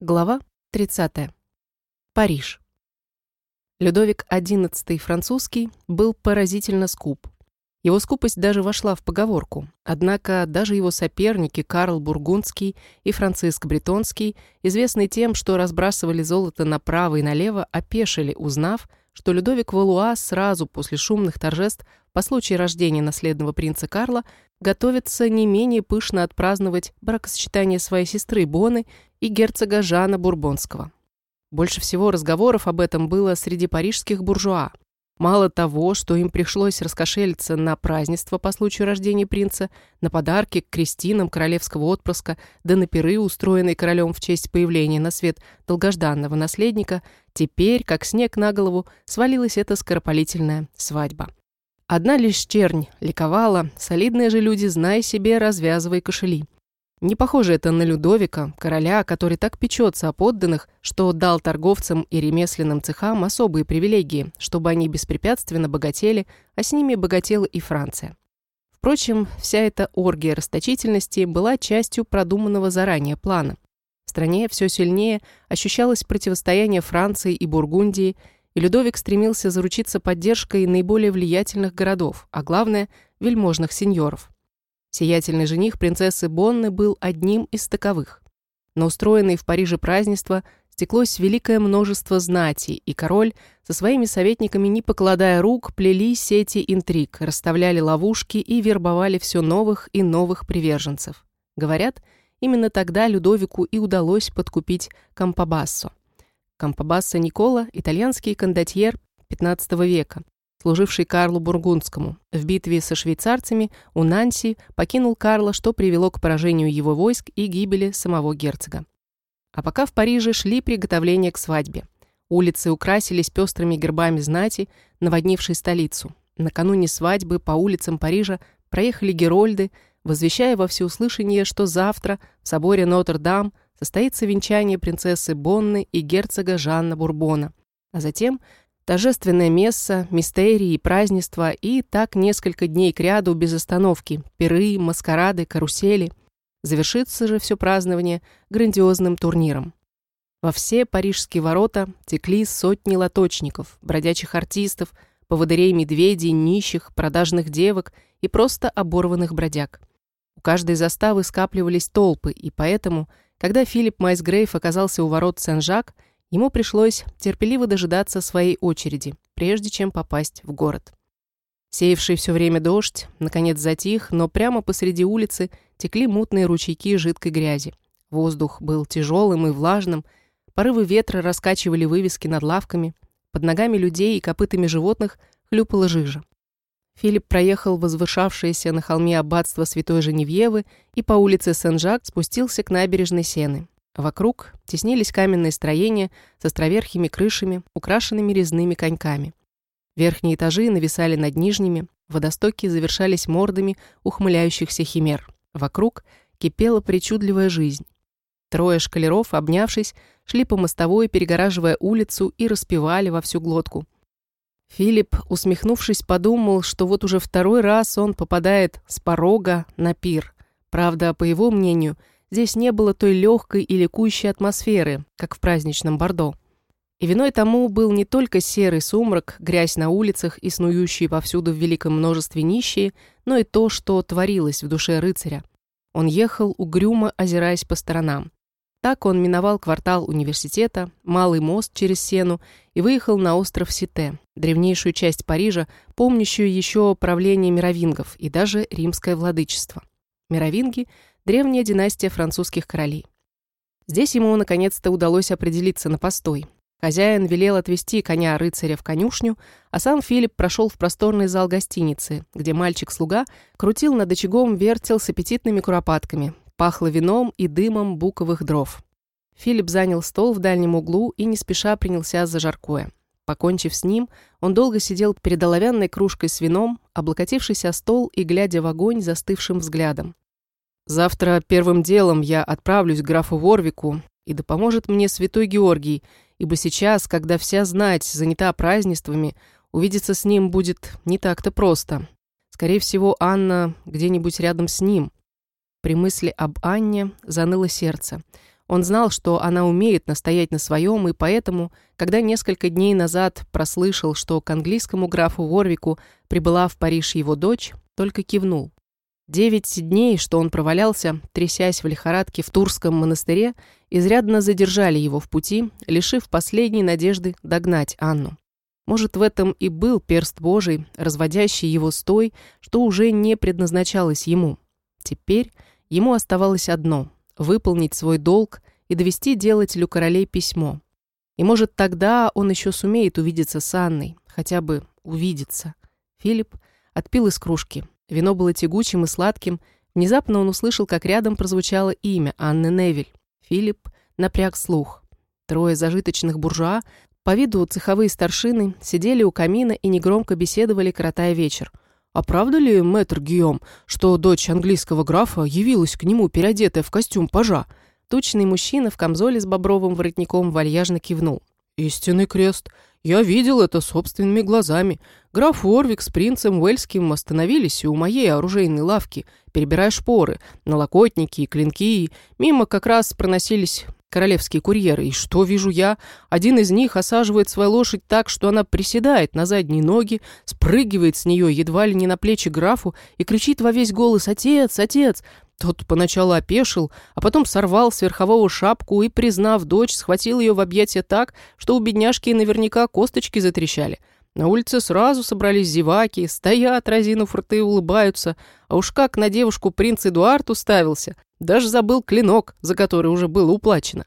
Глава 30. Париж. Людовик XI французский был поразительно скуп. Его скупость даже вошла в поговорку. Однако даже его соперники Карл Бургундский и Франциск Бретонский, известные тем, что разбрасывали золото направо и налево, опешили, узнав, что Людовик Валуа сразу после шумных торжеств по случаю рождения наследного принца Карла готовится не менее пышно отпраздновать бракосочетание своей сестры Боны и герцога Жана Бурбонского. Больше всего разговоров об этом было среди парижских буржуа. Мало того, что им пришлось раскошелиться на празднество по случаю рождения принца, на подарки к крестинам королевского отпрыска, да на пиры, устроенные королем в честь появления на свет долгожданного наследника, теперь, как снег на голову, свалилась эта скоропалительная свадьба. Одна лишь чернь ликовала, солидные же люди, знай себе, развязывай кошели. Не похоже это на Людовика, короля, который так печется о подданных, что дал торговцам и ремесленным цехам особые привилегии, чтобы они беспрепятственно богатели, а с ними богатела и Франция. Впрочем, вся эта оргия расточительности была частью продуманного заранее плана. В стране все сильнее ощущалось противостояние Франции и Бургундии, и Людовик стремился заручиться поддержкой наиболее влиятельных городов, а главное – вельможных сеньоров. Сиятельный жених принцессы Бонны был одним из таковых. На устроенные в Париже празднества стеклось великое множество знати, и король со своими советниками, не покладая рук, плели сети интриг, расставляли ловушки и вербовали все новых и новых приверженцев. Говорят, именно тогда Людовику и удалось подкупить Кампабассо. Кампабассо Никола – итальянский кондотьер XV века, служивший Карлу Бургундскому. В битве со швейцарцами у Нанси покинул Карла, что привело к поражению его войск и гибели самого герцога. А пока в Париже шли приготовления к свадьбе. Улицы украсились пестрыми гербами знати, наводнившей столицу. Накануне свадьбы по улицам Парижа проехали герольды, возвещая во всеуслышание, что завтра в соборе Нотр-Дам состоится венчание принцессы Бонны и герцога Жанна Бурбона, а затем Торжественное месса, мистерии и празднества, и так несколько дней кряду без остановки, пиры, маскарады, карусели. Завершится же все празднование грандиозным турниром. Во все парижские ворота текли сотни лоточников, бродячих артистов, поводырей-медведей, нищих, продажных девок и просто оборванных бродяг. У каждой заставы скапливались толпы, и поэтому, когда Филипп Майсгрейв оказался у ворот Сен-Жак, Ему пришлось терпеливо дожидаться своей очереди, прежде чем попасть в город. Сеявший все время дождь, наконец затих, но прямо посреди улицы текли мутные ручейки жидкой грязи. Воздух был тяжелым и влажным, порывы ветра раскачивали вывески над лавками, под ногами людей и копытами животных хлюпала жижа. Филипп проехал возвышавшееся на холме аббатство Святой Женевьевы и по улице Сен-Жак спустился к набережной Сены. Вокруг теснились каменные строения с островерхими крышами, украшенными резными коньками. Верхние этажи нависали над нижними, водостоки завершались мордами ухмыляющихся химер. Вокруг кипела причудливая жизнь. Трое шкалеров, обнявшись, шли по мостовой, перегораживая улицу и распевали во всю глотку. Филипп, усмехнувшись, подумал, что вот уже второй раз он попадает с порога на пир. Правда, по его мнению – Здесь не было той легкой и ликующей атмосферы, как в праздничном Бордо. И виной тому был не только серый сумрак, грязь на улицах и снующие повсюду в великом множестве нищие, но и то, что творилось в душе рыцаря. Он ехал, угрюмо озираясь по сторонам. Так он миновал квартал университета, малый мост через Сену и выехал на остров Сите, древнейшую часть Парижа, помнящую еще правление мировингов и даже римское владычество. Мировинги – древняя династия французских королей. Здесь ему наконец-то удалось определиться на постой. Хозяин велел отвезти коня рыцаря в конюшню, а сам Филипп прошел в просторный зал гостиницы, где мальчик-слуга крутил над очагом вертел с аппетитными куропатками, пахло вином и дымом буковых дров. Филипп занял стол в дальнем углу и не спеша принялся за жаркое. Покончив с ним, он долго сидел перед оловянной кружкой с вином, облокотившись о стол и глядя в огонь застывшим взглядом. Завтра первым делом я отправлюсь к графу Ворвику, и да поможет мне святой Георгий, ибо сейчас, когда вся знать занята празднествами, увидеться с ним будет не так-то просто. Скорее всего, Анна где-нибудь рядом с ним. При мысли об Анне заныло сердце. Он знал, что она умеет настоять на своем, и поэтому, когда несколько дней назад прослышал, что к английскому графу Ворвику прибыла в Париж его дочь, только кивнул. Девять дней, что он провалялся, трясясь в лихорадке в Турском монастыре, изрядно задержали его в пути, лишив последней надежды догнать Анну. Может, в этом и был перст Божий, разводящий его с той, что уже не предназначалось ему. Теперь ему оставалось одно — выполнить свой долг и довести делателю королей письмо. И, может, тогда он еще сумеет увидеться с Анной, хотя бы увидеться. Филипп отпил из кружки. Вино было тягучим и сладким. Внезапно он услышал, как рядом прозвучало имя Анны Невель. Филипп напряг слух. Трое зажиточных буржуа, по виду цеховые старшины, сидели у камина и негромко беседовали, коротая вечер. «А правда ли, мэтр Гийом, что дочь английского графа явилась к нему, переодетая в костюм пажа?» Тучный мужчина в камзоле с бобровым воротником вальяжно кивнул. «Истинный крест. Я видел это собственными глазами. Граф Уорвик с принцем Уэльским остановились у моей оружейной лавки, перебирая шпоры, налокотники и клинки. Мимо как раз проносились королевские курьеры. И что вижу я? Один из них осаживает свою лошадь так, что она приседает на задние ноги, спрыгивает с нее едва ли не на плечи графу и кричит во весь голос «Отец! Отец!» Тот поначалу опешил, а потом сорвал с верхового шапку и, признав дочь, схватил ее в объятия так, что у бедняжки наверняка косточки затрещали. На улице сразу собрались зеваки, стоят, разинув рты, улыбаются. А уж как на девушку принц Эдуард уставился. Даже забыл клинок, за который уже было уплачено.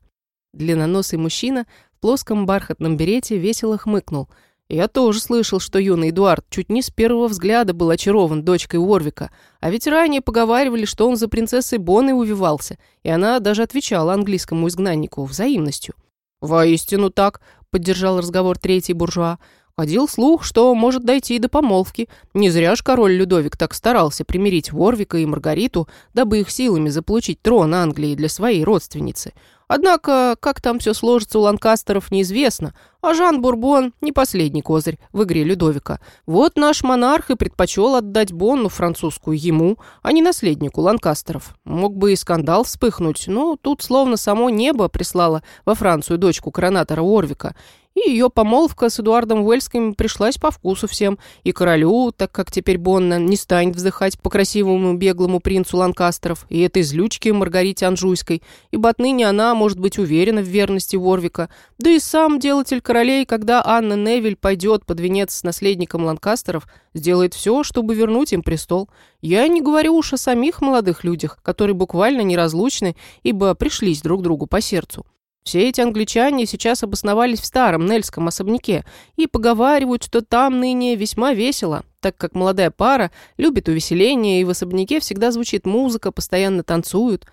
Длинноносый мужчина в плоском бархатном берете весело хмыкнул – я тоже слышал, что юный Эдуард чуть не с первого взгляда был очарован дочкой Уорвика, а ведь ранее поговаривали, что он за принцессой Бонной увивался, и она даже отвечала английскому изгнаннику взаимностью. «Воистину так», — поддержал разговор третий буржуа. Ходил слух, что может дойти и до помолвки. Не зря ж король Людовик так старался примирить Ворвика и Маргариту, дабы их силами заполучить трон Англии для своей родственницы. Однако, как там все сложится у Ланкастеров, неизвестно, а Жан Бурбон не последний козырь в игре Людовика. Вот наш монарх и предпочел отдать Бонну французскую ему, а не наследнику Ланкастеров. Мог бы и скандал вспыхнуть, но тут словно само небо прислало во Францию дочку коронатора Орвика, и ее помолвка с Эдуардом Уэльским пришлась по вкусу всем. И королю, так как теперь Бонна не станет вздыхать по красивому беглому принцу Ланкастеров, и этой злючке Маргарите Анжуйской, ибо отныне она может быть уверена в верности Ворвика. Да и сам делатель королей, когда Анна Невиль пойдет под венец с наследником Ланкастеров, сделает все, чтобы вернуть им престол. Я не говорю уж о самих молодых людях, которые буквально неразлучны, ибо пришлись друг другу по сердцу. Все эти англичане сейчас обосновались в старом Нельском особняке и поговаривают, что там ныне весьма весело, так как молодая пара любит увеселение, и в особняке всегда звучит музыка, постоянно танцуют.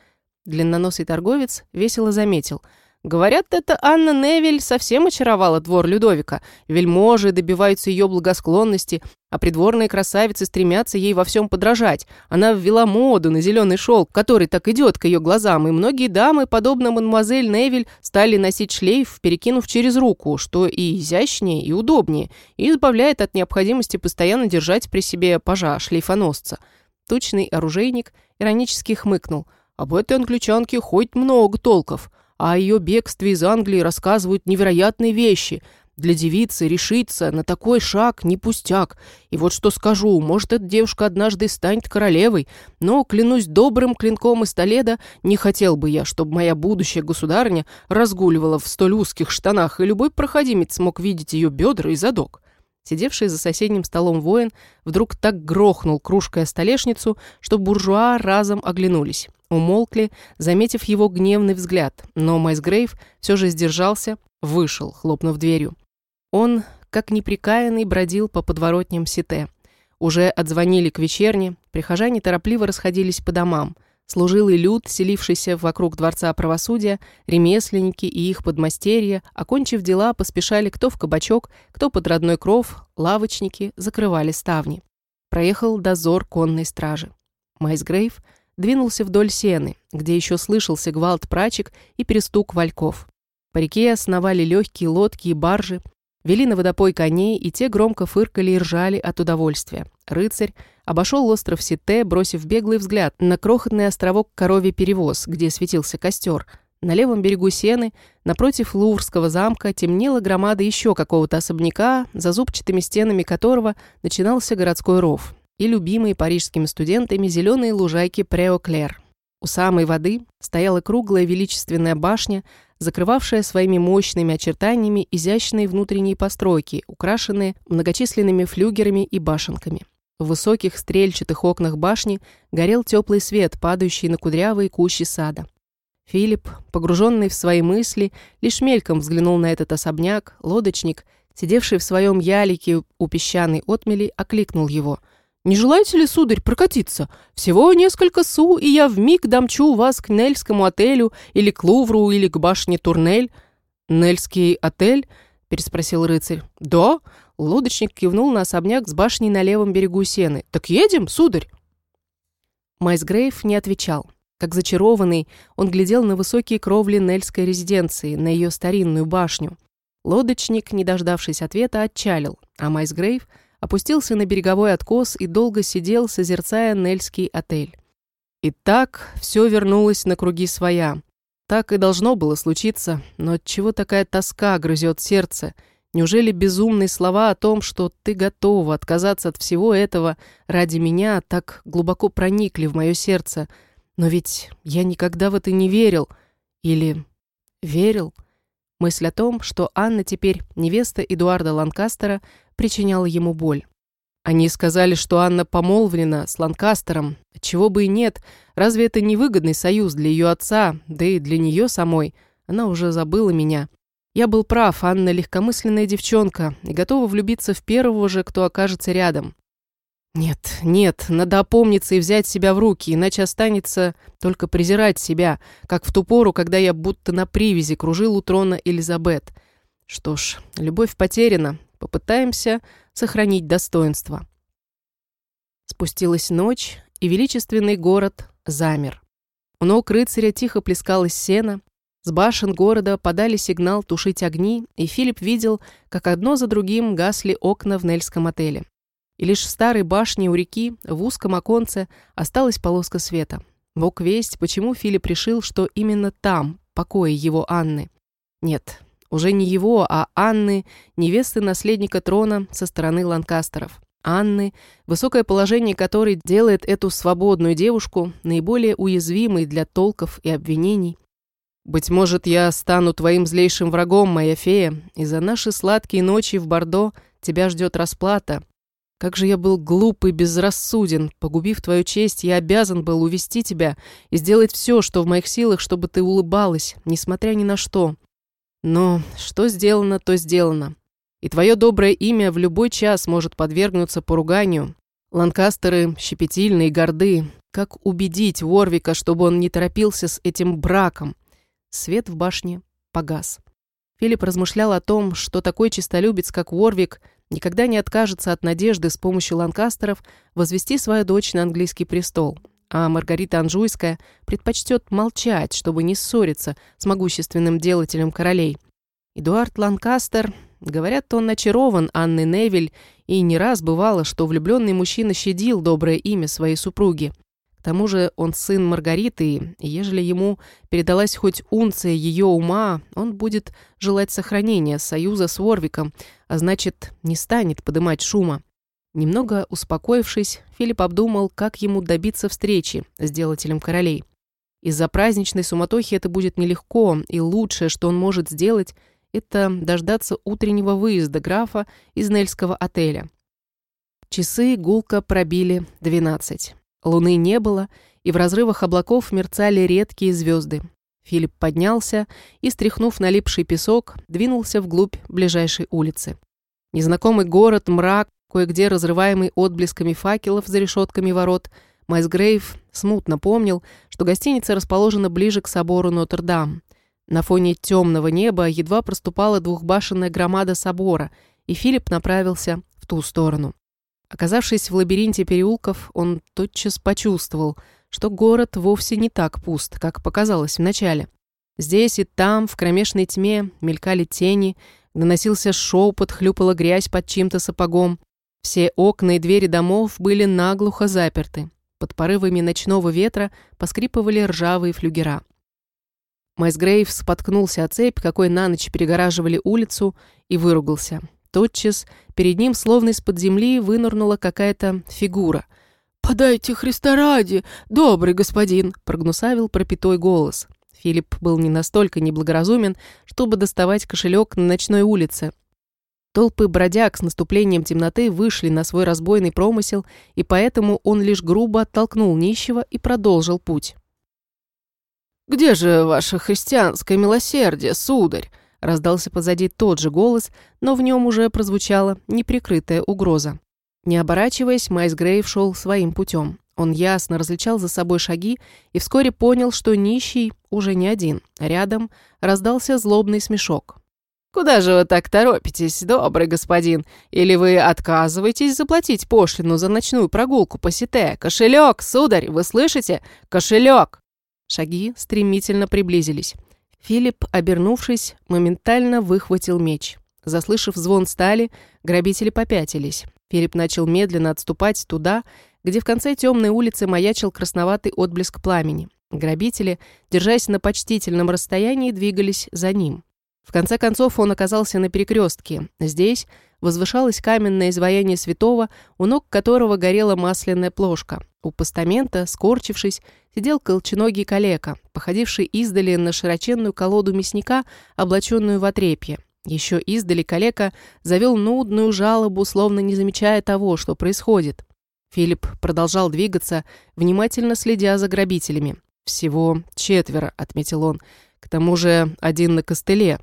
Длинноносый торговец весело заметил – Говорят, это Анна Невель совсем очаровала двор Людовика. Вельможи добиваются ее благосклонности, а придворные красавицы стремятся ей во всем подражать. Она ввела моду на зеленый шелк, который так идет к ее глазам, и многие дамы, подобно мадемуазель Невель, стали носить шлейф, перекинув через руку, что и изящнее, и удобнее, и избавляет от необходимости постоянно держать при себе пажа, шлейфоносца. Тучный оружейник иронически хмыкнул. «Об этой англичанке хоть много толков» а о ее бегстве из Англии рассказывают невероятные вещи. Для девицы решиться на такой шаг не пустяк. И вот что скажу, может, эта девушка однажды станет королевой, но, клянусь добрым клинком из Толеда, не хотел бы я, чтобы моя будущая государня разгуливала в столь узких штанах, и любой проходимец смог видеть ее бедра и задок. Сидевший за соседним столом воин вдруг так грохнул кружкой о столешницу, что буржуа разом оглянулись умолкли, заметив его гневный взгляд, но Майсгрейв все же сдержался, вышел, хлопнув дверью. Он, как неприкаянный, бродил по подворотням Сите. Уже отзвонили к вечерне, прихожане торопливо расходились по домам. Служилый люд, селившийся вокруг Дворца правосудия, ремесленники и их подмастерья, окончив дела, поспешали кто в кабачок, кто под родной кров, лавочники закрывали ставни. Проехал дозор конной стражи. Майсгрейв двинулся вдоль сены, где еще слышался гвалт прачек и перестук вальков. По реке основали легкие лодки и баржи, вели на водопой коней, и те громко фыркали и ржали от удовольствия. Рыцарь обошел остров Сите, бросив беглый взгляд на крохотный островок Коровий Перевоз, где светился костер. На левом берегу Сены, напротив Луврского замка, темнела громада еще какого-то особняка, за зубчатыми стенами которого начинался городской ров, и любимые парижскими студентами зеленые лужайки Преоклер. У самой воды стояла круглая величественная башня, закрывавшая своими мощными очертаниями изящные внутренние постройки, украшенные многочисленными флюгерами и башенками. В высоких стрельчатых окнах башни горел теплый свет, падающий на кудрявые кущи сада. Филипп, погруженный в свои мысли, лишь мельком взглянул на этот особняк, лодочник, сидевший в своем ялике у песчаной отмели, окликнул его – не желаете ли, сударь, прокатиться? Всего несколько су, и я вмиг домчу вас к Нельскому отелю или к Лувру, или к башне Турнель». «Нельский отель?» – переспросил рыцарь. «Да». Лодочник кивнул на особняк с башней на левом берегу Сены. «Так едем, сударь?» Майсгрейв не отвечал. Как зачарованный, он глядел на высокие кровли Нельской резиденции, на ее старинную башню. Лодочник, не дождавшись ответа, отчалил, а Майсгрейв – опустился на береговой откос и долго сидел, созерцая Нельский отель. И так все вернулось на круги своя. Так и должно было случиться, но от чего такая тоска грызет сердце? Неужели безумные слова о том, что ты готова отказаться от всего этого ради меня, так глубоко проникли в мое сердце? Но ведь я никогда в это не верил. Или верил? Мысль о том, что Анна теперь невеста Эдуарда Ланкастера, причиняла ему боль. Они сказали, что Анна помолвлена с Ланкастером. Чего бы и нет, разве это не выгодный союз для ее отца, да и для нее самой? Она уже забыла меня. Я был прав, Анна легкомысленная девчонка и готова влюбиться в первого же, кто окажется рядом. Нет, нет, надо опомниться и взять себя в руки, иначе останется только презирать себя, как в ту пору, когда я будто на привязи кружил у трона Элизабет. Что ж, любовь потеряна, Попытаемся сохранить достоинство. Спустилась ночь, и величественный город замер. У ног рыцаря тихо плескалось сено, с башен города подали сигнал тушить огни, и Филипп видел, как одно за другим гасли окна в Нельском отеле. И лишь в старой башне у реки, в узком оконце, осталась полоска света. Бог весть, почему Филипп решил, что именно там покои его Анны. Нет, уже не его, а Анны, невесты наследника трона со стороны Ланкастеров. Анны, высокое положение которой делает эту свободную девушку наиболее уязвимой для толков и обвинений. «Быть может, я стану твоим злейшим врагом, моя фея, и за наши сладкие ночи в Бордо тебя ждет расплата. Как же я был глуп и безрассуден. Погубив твою честь, я обязан был увести тебя и сделать все, что в моих силах, чтобы ты улыбалась, несмотря ни на что. Но что сделано, то сделано. И твое доброе имя в любой час может подвергнуться поруганию. Ланкастеры щепетильные и горды. Как убедить Ворвика, чтобы он не торопился с этим браком? Свет в башне погас. Филипп размышлял о том, что такой честолюбец, как Ворвик, никогда не откажется от надежды с помощью ланкастеров возвести свою дочь на английский престол а Маргарита Анжуйская предпочтет молчать, чтобы не ссориться с могущественным делателем королей. Эдуард Ланкастер, говорят, он очарован Анной Невиль, и не раз бывало, что влюбленный мужчина щадил доброе имя своей супруги. К тому же он сын Маргариты, и ежели ему передалась хоть унция ее ума, он будет желать сохранения союза с Ворвиком, а значит, не станет подымать шума. Немного успокоившись, Филипп обдумал, как ему добиться встречи с делателем королей. Из-за праздничной суматохи это будет нелегко, и лучшее, что он может сделать, это дождаться утреннего выезда графа из Нельского отеля. Часы гулко пробили 12. Луны не было, и в разрывах облаков мерцали редкие звезды. Филипп поднялся и, стряхнув налипший песок, двинулся вглубь ближайшей улицы. Незнакомый город, мрак, кое-где разрываемый отблесками факелов за решетками ворот, Майсгрейв смутно помнил, что гостиница расположена ближе к собору Нотр-Дам. На фоне темного неба едва проступала двухбашенная громада собора, и Филипп направился в ту сторону. Оказавшись в лабиринте переулков, он тотчас почувствовал, что город вовсе не так пуст, как показалось вначале. Здесь и там, в кромешной тьме, мелькали тени, доносился шепот, хлюпала грязь под чьим-то сапогом. Все окна и двери домов были наглухо заперты. Под порывами ночного ветра поскрипывали ржавые флюгера. Майс Грейв споткнулся о цепь, какой на ночь перегораживали улицу, и выругался. Тотчас перед ним, словно из-под земли, вынырнула какая-то фигура. «Подайте Христа ради, добрый господин!» — прогнусавил пропитой голос. Филипп был не настолько неблагоразумен, чтобы доставать кошелек на ночной улице. Толпы бродяг с наступлением темноты вышли на свой разбойный промысел, и поэтому он лишь грубо оттолкнул нищего и продолжил путь. «Где же ваше христианское милосердие, сударь?» Раздался позади тот же голос, но в нем уже прозвучала неприкрытая угроза. Не оборачиваясь, Майс Грейв шел своим путем. Он ясно различал за собой шаги и вскоре понял, что нищий уже не один. Рядом раздался злобный смешок. «Куда же вы так торопитесь, добрый господин? Или вы отказываетесь заплатить пошлину за ночную прогулку по Сите? Кошелек, сударь, вы слышите? Кошелек!» Шаги стремительно приблизились. Филипп, обернувшись, моментально выхватил меч. Заслышав звон стали, грабители попятились. Филипп начал медленно отступать туда, где в конце темной улицы маячил красноватый отблеск пламени. Грабители, держась на почтительном расстоянии, двигались за ним. В конце концов он оказался на перекрестке. Здесь возвышалось каменное изваяние святого, у ног которого горела масляная плошка. У постамента, скорчившись, сидел колченогий калека, походивший издали на широченную колоду мясника, облаченную в отрепье. Еще издали калека завел нудную жалобу, словно не замечая того, что происходит. Филипп продолжал двигаться, внимательно следя за грабителями. «Всего четверо», — отметил он. «К тому же один на костыле».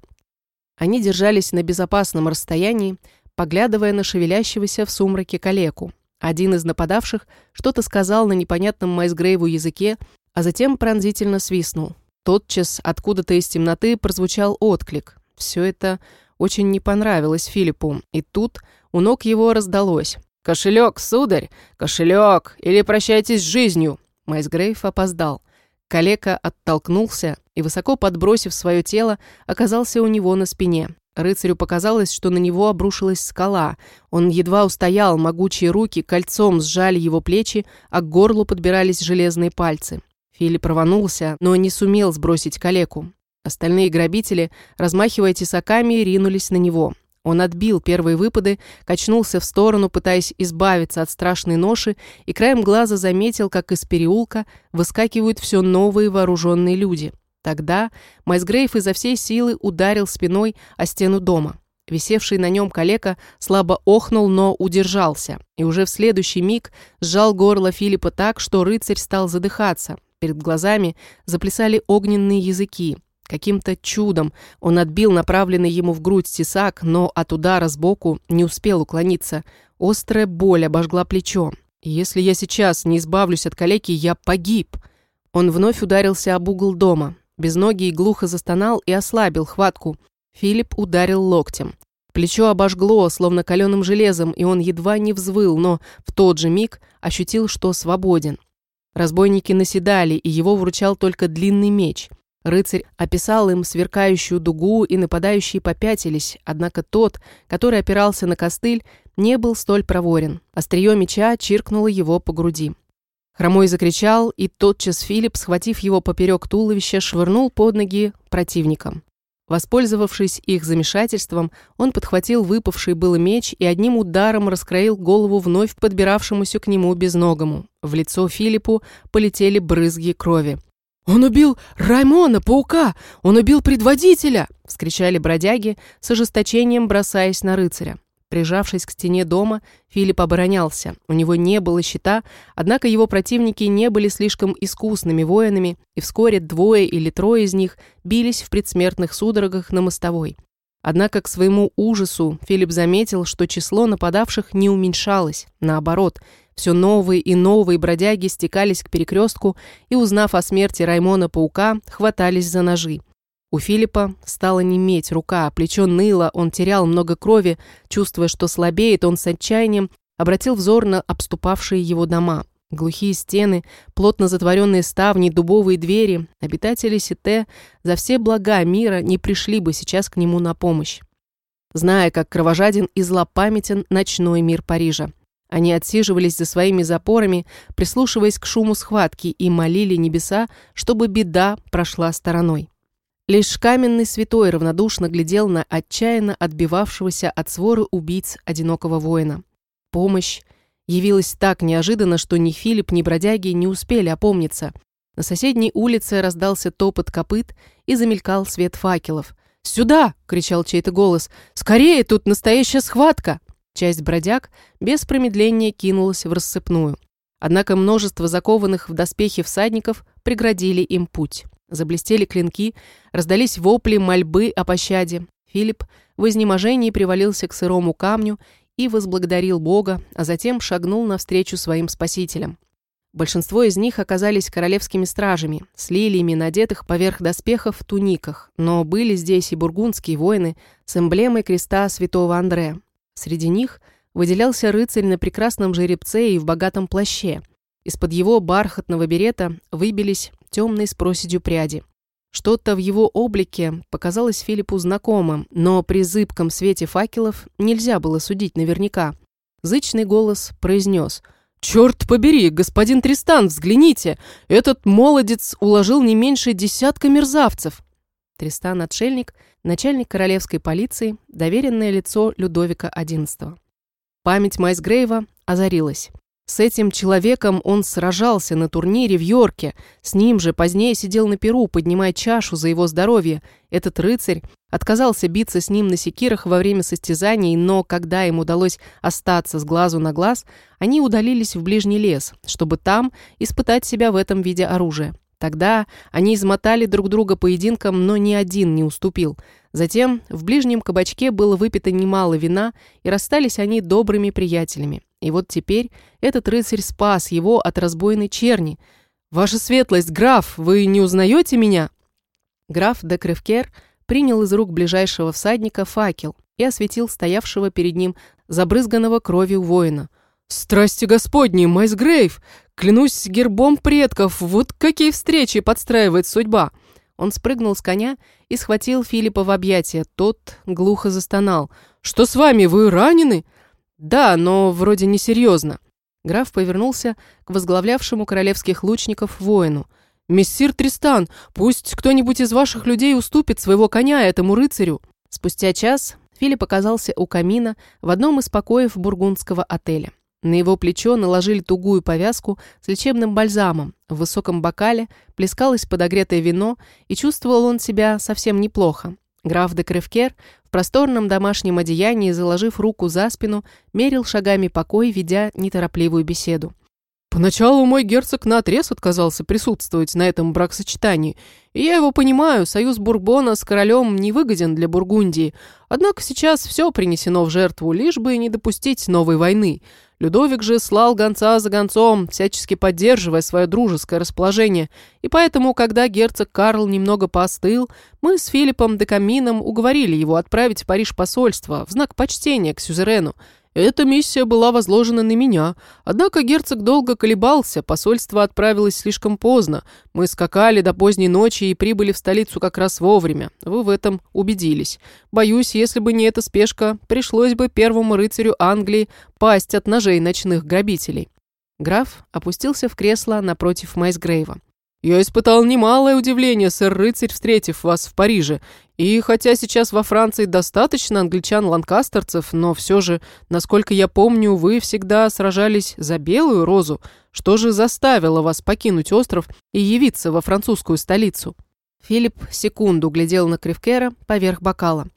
Они держались на безопасном расстоянии, поглядывая на шевелящегося в сумраке калеку. Один из нападавших что-то сказал на непонятном Майсгрейву языке, а затем пронзительно свистнул. Тотчас откуда-то из темноты прозвучал отклик. Все это очень не понравилось Филиппу, и тут у ног его раздалось. «Кошелек, сударь! Кошелек! Или прощайтесь с жизнью!» Майсгрейв опоздал. Калека оттолкнулся и, высоко подбросив свое тело, оказался у него на спине. Рыцарю показалось, что на него обрушилась скала. Он едва устоял, могучие руки кольцом сжали его плечи, а к горлу подбирались железные пальцы. Филипп рванулся, но не сумел сбросить калеку. Остальные грабители, размахивая тесаками, ринулись на него. Он отбил первые выпады, качнулся в сторону, пытаясь избавиться от страшной ноши, и краем глаза заметил, как из переулка выскакивают все новые вооруженные люди. Тогда Майсгрейв изо всей силы ударил спиной о стену дома. Висевший на нем калека слабо охнул, но удержался, и уже в следующий миг сжал горло Филиппа так, что рыцарь стал задыхаться. Перед глазами заплясали огненные языки. Каким-то чудом он отбил направленный ему в грудь тесак, но от удара сбоку не успел уклониться. Острая боль обожгла плечо. «Если я сейчас не избавлюсь от калеки, я погиб!» Он вновь ударился об угол дома. Безногий глухо застонал и ослабил хватку. Филипп ударил локтем. Плечо обожгло, словно каленым железом, и он едва не взвыл, но в тот же миг ощутил, что свободен. Разбойники наседали, и его вручал только длинный меч. Рыцарь описал им сверкающую дугу, и нападающие попятились, однако тот, который опирался на костыль, не был столь проворен. Острие меча чиркнуло его по груди. Хромой закричал, и тотчас Филипп, схватив его поперек туловища, швырнул под ноги противникам. Воспользовавшись их замешательством, он подхватил выпавший было меч и одним ударом раскроил голову вновь подбиравшемуся к нему безногому. В лицо Филиппу полетели брызги крови. «Он убил Раймона, паука! Он убил предводителя!» — вскричали бродяги, с ожесточением бросаясь на рыцаря. Прижавшись к стене дома, Филипп оборонялся. У него не было щита, однако его противники не были слишком искусными воинами, и вскоре двое или трое из них бились в предсмертных судорогах на мостовой. Однако к своему ужасу Филипп заметил, что число нападавших не уменьшалось. Наоборот, все новые и новые бродяги стекались к перекрестку и, узнав о смерти Раймона Паука, хватались за ножи. У Филиппа стала неметь рука, а плечо ныло, он терял много крови, чувствуя, что слабеет, он с отчаянием обратил взор на обступавшие его дома. Глухие стены, плотно затворенные ставни, дубовые двери, обитатели Сите за все блага мира не пришли бы сейчас к нему на помощь. Зная, как кровожаден и злопамятен ночной мир Парижа. Они отсиживались за своими запорами, прислушиваясь к шуму схватки и молили небеса, чтобы беда прошла стороной. Лишь каменный святой равнодушно глядел на отчаянно отбивавшегося от своры убийц одинокого воина. Помощь явилась так неожиданно, что ни Филипп, ни бродяги не успели опомниться. На соседней улице раздался топот копыт и замелькал свет факелов. «Сюда!» — кричал чей-то голос. «Скорее, тут настоящая схватка!» Часть бродяг без промедления кинулась в рассыпную. Однако множество закованных в доспехи всадников преградили им путь. Заблестели клинки, раздались вопли, мольбы о пощаде. Филипп в изнеможении привалился к сырому камню и возблагодарил Бога, а затем шагнул навстречу своим спасителям. Большинство из них оказались королевскими стражами, с лилиями, надетых поверх доспехов, туниках, но были здесь и бургундские воины с эмблемой креста святого Андрея. Среди них выделялся рыцарь на прекрасном жеребце и в богатом плаще. Из-под его бархатного берета выбились темные с проседью пряди. Что-то в его облике показалось Филиппу знакомым, но при зыбком свете факелов нельзя было судить наверняка. Зычный голос произнес «Черт побери, господин Тристан, взгляните! Этот молодец уложил не меньше десятка мерзавцев!» Тристан-отшельник, начальник королевской полиции, доверенное лицо Людовика XI. Память Майсгрейва озарилась. С этим человеком он сражался на турнире в Йорке. С ним же позднее сидел на перу, поднимая чашу за его здоровье. Этот рыцарь отказался биться с ним на секирах во время состязаний, но когда им удалось остаться с глазу на глаз, они удалились в ближний лес, чтобы там испытать себя в этом виде оружия. Тогда они измотали друг друга поединком, но ни один не уступил. Затем в ближнем кабачке было выпито немало вина, и расстались они добрыми приятелями. И вот теперь этот рыцарь спас его от разбойной черни. «Ваша светлость, граф, вы не узнаете меня?» Граф де Кревкер принял из рук ближайшего всадника факел и осветил стоявшего перед ним забрызганного кровью воина. «Страсти господни, Майс Грейв! Клянусь гербом предков, вот какие встречи подстраивает судьба!» Он спрыгнул с коня и схватил Филиппа в объятия. Тот глухо застонал. «Что с вами, вы ранены?» «Да, но вроде несерьезно». Граф повернулся к возглавлявшему королевских лучников воину. «Мессир Тристан, пусть кто-нибудь из ваших людей уступит своего коня этому рыцарю». Спустя час Филипп оказался у камина в одном из покоев бургундского отеля. На его плечо наложили тугую повязку с лечебным бальзамом. В высоком бокале плескалось подогретое вино, и чувствовал он себя совсем неплохо. Граф де Кревкер в просторном домашнем одеянии, заложив руку за спину, мерил шагами покой, ведя неторопливую беседу. Поначалу мой герцог наотрез отказался присутствовать на этом бракосочетании, и я его понимаю, союз Бурбона с королем невыгоден для Бургундии, однако сейчас все принесено в жертву, лишь бы не допустить новой войны. Людовик же слал гонца за гонцом, всячески поддерживая свое дружеское расположение, и поэтому, когда герцог Карл немного поостыл, мы с Филиппом де Камином уговорили его отправить в Париж посольство в знак почтения к сюзерену, эта миссия была возложена на меня, однако герцог долго колебался, посольство отправилось слишком поздно. Мы скакали до поздней ночи и прибыли в столицу как раз вовремя. Вы в этом убедились. Боюсь, если бы не эта спешка, пришлось бы первому рыцарю Англии пасть от ножей ночных грабителей. Граф опустился в кресло напротив Майсгрейва. «Я испытал немалое удивление, сэр-рыцарь, встретив вас в Париже. И хотя сейчас во Франции достаточно англичан-ланкастерцев, но все же, насколько я помню, вы всегда сражались за белую розу. Что же заставило вас покинуть остров и явиться во французскую столицу?» Филипп секунду глядел на Кривкера поверх бокала.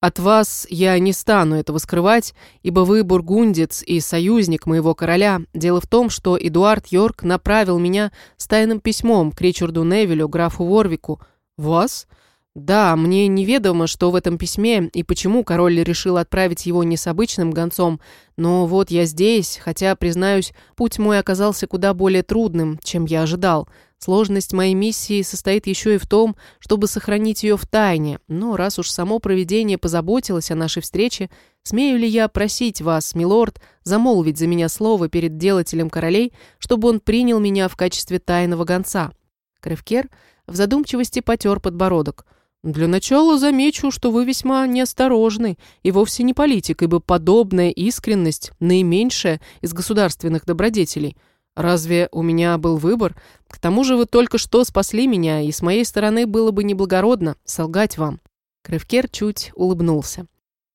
От вас я не стану этого скрывать, ибо вы бургундец и союзник моего короля. Дело в том, что Эдуард Йорк направил меня с тайным письмом к Ричарду Невилю, графу Ворвику. Вас? Да, мне неведомо, что в этом письме и почему король решил отправить его не с обычным гонцом, но вот я здесь, хотя, признаюсь, путь мой оказался куда более трудным, чем я ожидал. Сложность моей миссии состоит еще и в том, чтобы сохранить ее в тайне, но раз уж само провидение позаботилось о нашей встрече, смею ли я просить вас, милорд, замолвить за меня слово перед делателем королей, чтобы он принял меня в качестве тайного гонца?» Кревкер в задумчивости потер подбородок. «Для начала замечу, что вы весьма неосторожны и вовсе не политик, ибо подобная искренность наименьшая из государственных добродетелей – Разве у меня был выбор? К тому же вы только что спасли меня, и с моей стороны было бы неблагородно солгать вам». Кревкер чуть улыбнулся.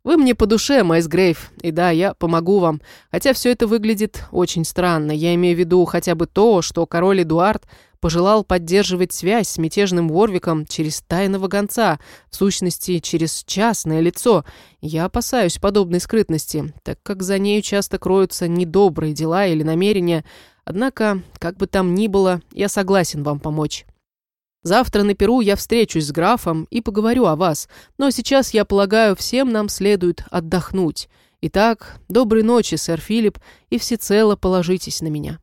«Вы мне по душе, Майс Грейв, и да, я помогу вам, хотя все это выглядит очень странно. Я имею в виду хотя бы то, что король Эдуард пожелал поддерживать связь с мятежным Ворвиком через тайного гонца, в сущности, через частное лицо. Я опасаюсь подобной скрытности, так как за нею часто кроются недобрые дела или намерения, однако, как бы там ни было, я согласен вам помочь». Завтра на Перу я встречусь с графом и поговорю о вас, но сейчас, я полагаю, всем нам следует отдохнуть. Итак, доброй ночи, сэр Филипп, и всецело положитесь на меня».